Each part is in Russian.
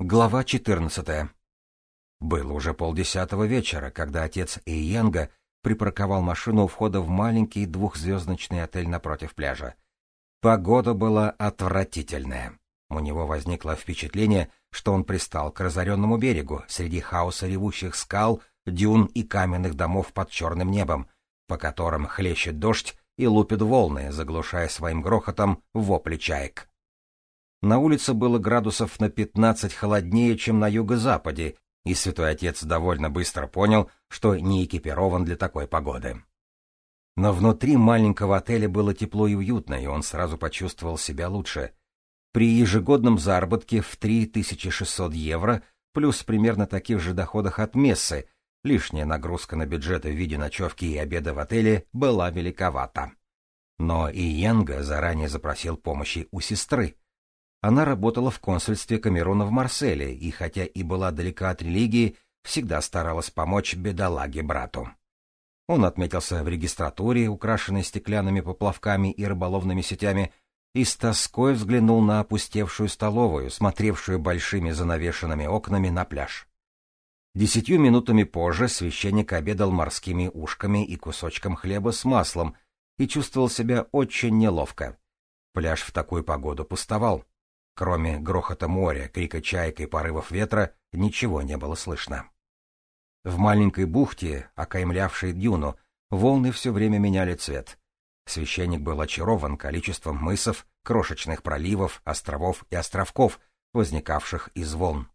Глава 14. Было уже полдесятого вечера, когда отец Иенга припарковал машину у входа в маленький двухзвездочный отель напротив пляжа. Погода была отвратительная. У него возникло впечатление, что он пристал к разоренному берегу среди хаоса ревущих скал, дюн и каменных домов под черным небом, по которым хлещет дождь и лупит волны, заглушая своим грохотом вопли чаек. На улице было градусов на пятнадцать холоднее, чем на юго-западе, и святой отец довольно быстро понял, что не экипирован для такой погоды. Но внутри маленького отеля было тепло и уютно, и он сразу почувствовал себя лучше. При ежегодном заработке в 3600 евро плюс примерно таких же доходах от мессы, лишняя нагрузка на бюджет в виде ночевки и обеда в отеле была великовата. Но и Янга заранее запросил помощи у сестры. Она работала в консульстве Камеруна в Марселе, и хотя и была далека от религии, всегда старалась помочь бедолаге брату. Он отметился в регистратуре, украшенной стеклянными поплавками и рыболовными сетями, и с тоской взглянул на опустевшую столовую, смотревшую большими занавешенными окнами на пляж. Десятью минутами позже священник обедал морскими ушками и кусочком хлеба с маслом и чувствовал себя очень неловко. Пляж в такую погоду пустовал. Кроме грохота моря, крика чаек и порывов ветра, ничего не было слышно. В маленькой бухте, окаймлявшей дюну, волны все время меняли цвет. Священник был очарован количеством мысов, крошечных проливов, островов и островков, возникавших из волн.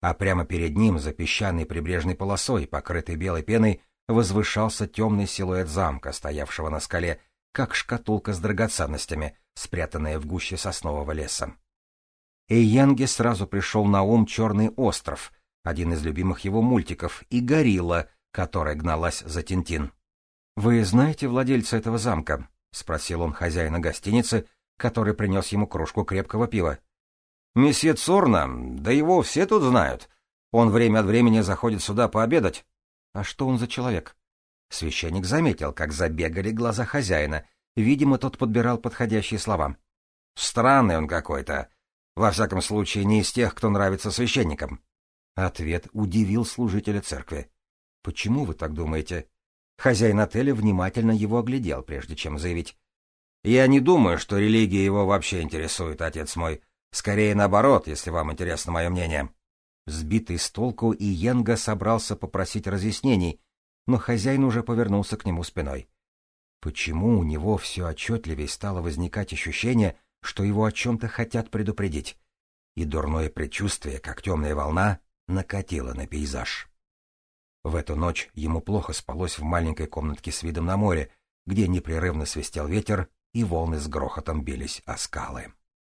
А прямо перед ним, за песчаной прибрежной полосой, покрытой белой пеной, возвышался темный силуэт замка, стоявшего на скале, как шкатулка с драгоценностями, спрятанная в гуще соснового леса. Эйянге сразу пришел на ум «Черный остров», один из любимых его мультиков, и «Горилла», которая гналась за Тинтин. «Вы знаете владельца этого замка?» — спросил он хозяина гостиницы, который принес ему кружку крепкого пива. «Месье Цорна, да его все тут знают. Он время от времени заходит сюда пообедать». «А что он за человек?» Священник заметил, как забегали глаза хозяина. Видимо, тот подбирал подходящие слова. «Странный он какой-то. Во всяком случае, не из тех, кто нравится священникам. Ответ удивил служителя церкви. «Почему вы так думаете?» Хозяин отеля внимательно его оглядел, прежде чем заявить. «Я не думаю, что религия его вообще интересует, отец мой. Скорее наоборот, если вам интересно мое мнение». Сбитый с толку, и Йенга собрался попросить разъяснений, но хозяин уже повернулся к нему спиной. Почему у него все отчетливее стало возникать ощущение, что его о чем-то хотят предупредить, и дурное предчувствие, как темная волна, накатило на пейзаж. В эту ночь ему плохо спалось в маленькой комнатке с видом на море, где непрерывно свистел ветер, и волны с грохотом бились о скалы.